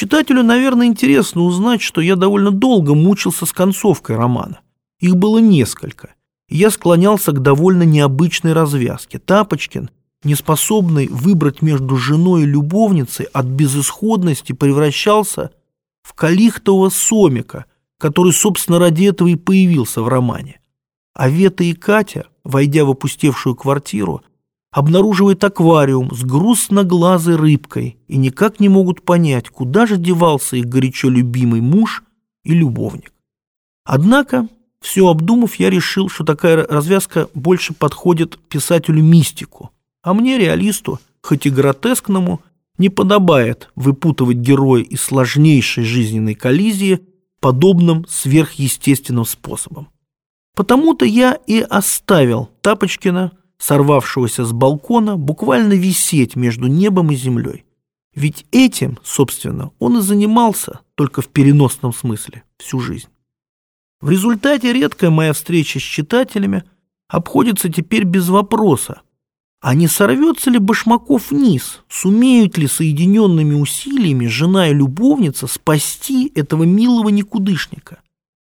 Читателю, наверное, интересно узнать, что я довольно долго мучился с концовкой романа. Их было несколько. Я склонялся к довольно необычной развязке. Тапочкин, неспособный выбрать между женой и любовницей, от безысходности превращался в калихтового сомика, который, собственно, ради этого и появился в романе. А Вета и Катя, войдя в опустевшую квартиру, обнаруживает аквариум с грустноглазой рыбкой и никак не могут понять, куда же девался их горячо любимый муж и любовник. Однако, все обдумав, я решил, что такая развязка больше подходит писателю-мистику, а мне, реалисту, хоть и гротескному, не подобает выпутывать героя из сложнейшей жизненной коллизии подобным сверхъестественным способом. Потому-то я и оставил Тапочкина сорвавшегося с балкона, буквально висеть между небом и землей. Ведь этим, собственно, он и занимался, только в переносном смысле, всю жизнь. В результате редкая моя встреча с читателями обходится теперь без вопроса, а не сорвется ли Башмаков вниз, сумеют ли соединенными усилиями жена и любовница спасти этого милого никудышника?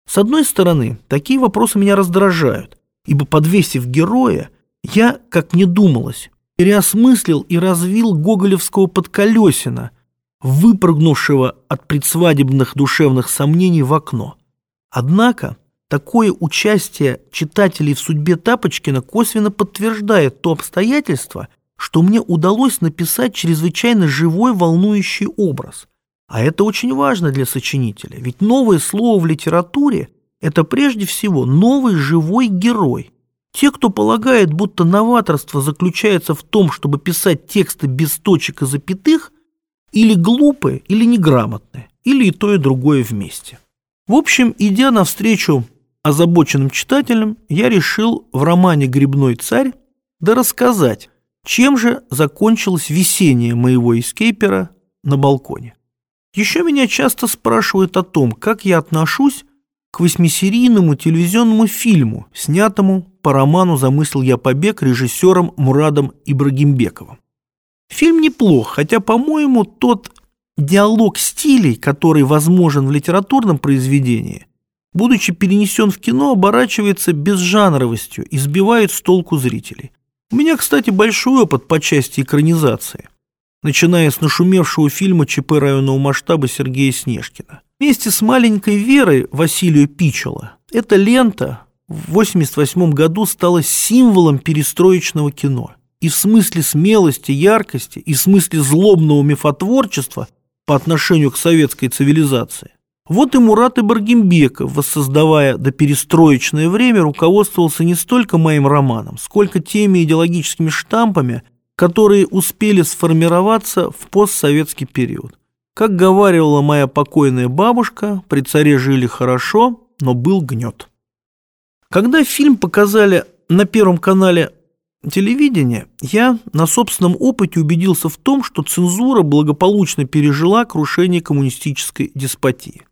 С одной стороны, такие вопросы меня раздражают, ибо подвесив героя, я, как мне думалось, переосмыслил и развил гоголевского подколесина, выпрыгнувшего от предсвадебных душевных сомнений в окно. Однако такое участие читателей в судьбе Тапочкина косвенно подтверждает то обстоятельство, что мне удалось написать чрезвычайно живой волнующий образ. А это очень важно для сочинителя, ведь новое слово в литературе – это прежде всего новый живой герой – те, кто полагает, будто новаторство заключается в том, чтобы писать тексты без точек и запятых, или глупы, или неграмотны, или и то, и другое вместе. В общем, идя навстречу озабоченным читателям, я решил в романе «Грибной царь» да рассказать, чем же закончилось весеннее моего эскейпера на балконе. Еще меня часто спрашивают о том, как я отношусь к восьмисерийному телевизионному фильму, снятому по роману «Замыслил я побег» режиссером Мурадом Ибрагимбековым. Фильм неплох, хотя, по-моему, тот диалог стилей, который возможен в литературном произведении, будучи перенесен в кино, оборачивается безжанровостью и сбивает с толку зрителей. У меня, кстати, большой опыт по части экранизации, начиная с нашумевшего фильма ЧП районного масштаба Сергея Снежкина. Вместе с маленькой Верой Василию Пичела эта лента в 1988 году стала символом перестроечного кино. И в смысле смелости, яркости, и в смысле злобного мифотворчества по отношению к советской цивилизации. Вот и Мурат Ибрагимбеков, воссоздавая доперестроечное время, руководствовался не столько моим романом, сколько теми идеологическими штампами, которые успели сформироваться в постсоветский период. Как говаривала моя покойная бабушка, при царе жили хорошо, но был гнет. Когда фильм показали на Первом канале телевидения, я на собственном опыте убедился в том, что цензура благополучно пережила крушение коммунистической деспотии.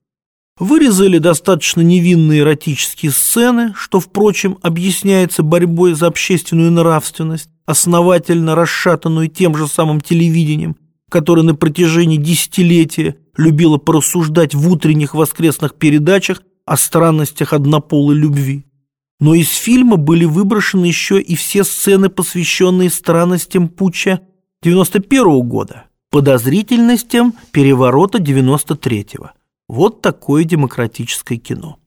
Вырезали достаточно невинные эротические сцены, что, впрочем, объясняется борьбой за общественную нравственность, основательно расшатанную тем же самым телевидением – которая на протяжении десятилетия любила порассуждать в утренних воскресных передачах о странностях однополой любви. Но из фильма были выброшены еще и все сцены, посвященные странностям путча 91 -го года, подозрительностям переворота 93-го. Вот такое демократическое кино.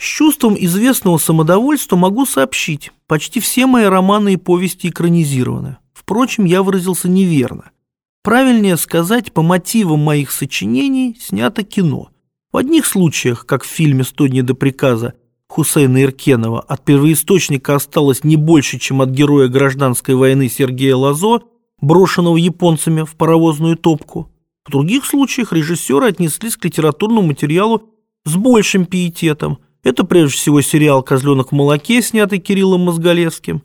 С чувством известного самодовольства могу сообщить, почти все мои романы и повести экранизированы. Впрочем, я выразился неверно. Правильнее сказать, по мотивам моих сочинений снято кино. В одних случаях, как в фильме «Сто дней до приказа» Хусейна Иркенова, от первоисточника осталось не больше, чем от героя гражданской войны Сергея Лазо, брошенного японцами в паровозную топку. В других случаях режиссеры отнеслись к литературному материалу с большим пиететом. Это прежде всего сериал «Козленок в молоке», снятый Кириллом Мозголевским,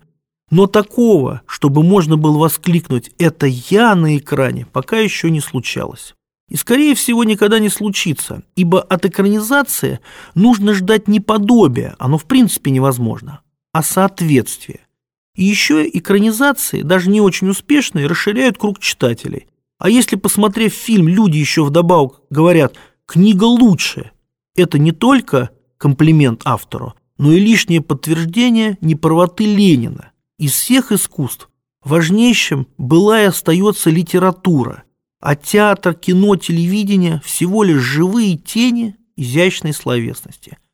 но такого, чтобы можно было воскликнуть «это я на экране», пока еще не случалось. И, скорее всего, никогда не случится, ибо от экранизации нужно ждать не подобия, оно в принципе невозможно, а соответствие. И еще экранизации, даже не очень успешные, расширяют круг читателей, А если, посмотрев фильм, люди еще вдобавок говорят «книга лучшая», это не только комплимент автору, но и лишнее подтверждение неправоты Ленина. Из всех искусств важнейшим была и остается литература, а театр, кино, телевидение – всего лишь живые тени изящной словесности –